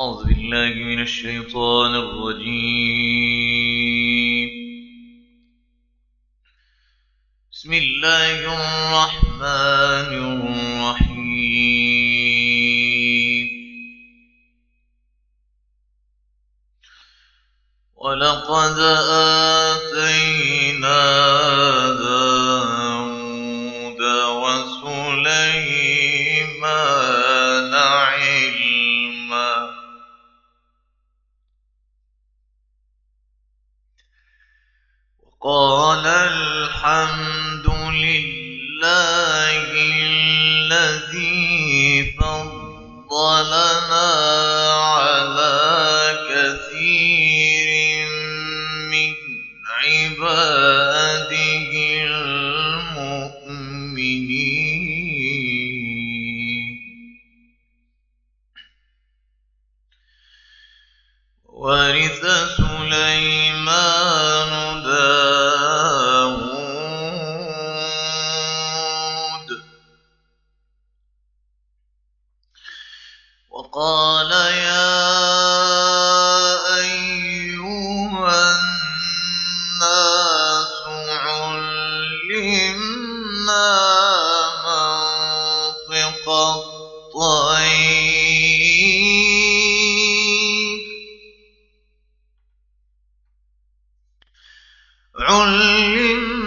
أعوذ بالله من الشيطان الرجيم. بسم الله الرحمن الرحيم. ولقد آتينا وقال الحمد لله الذي فضلنا على كثير من عباده المؤمنين. ورث وقال يا أيها الناس علمنا منطق الطير. علمنا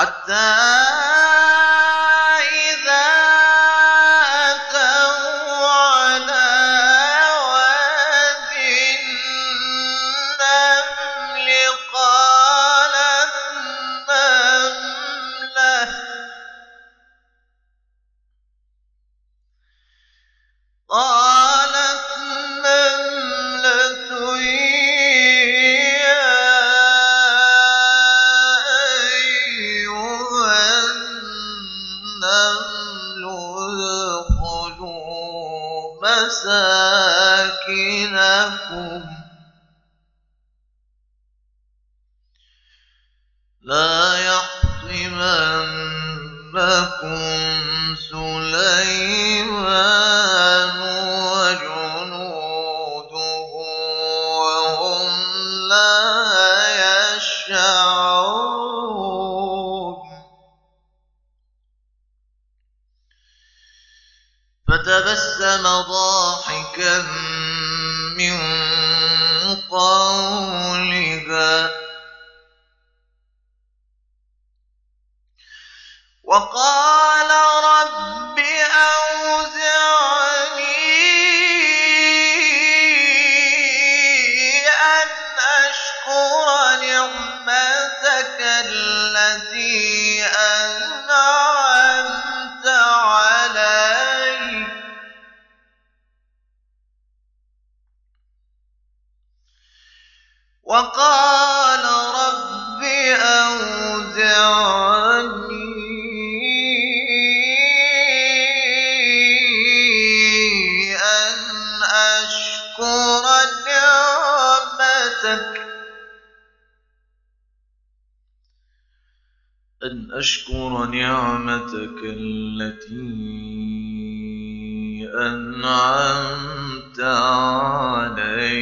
حتى مساكنكم لا يحطمنكم سليمان وجنوده وهم لا يشعرون فتبسم ضاحكا من قولها. وقال رب أوزعني أن أشكر نعمتك التي وقال رب أوزعني. أن أشكر نعمتك. أن أشكر نعمتك التي أنعمت علي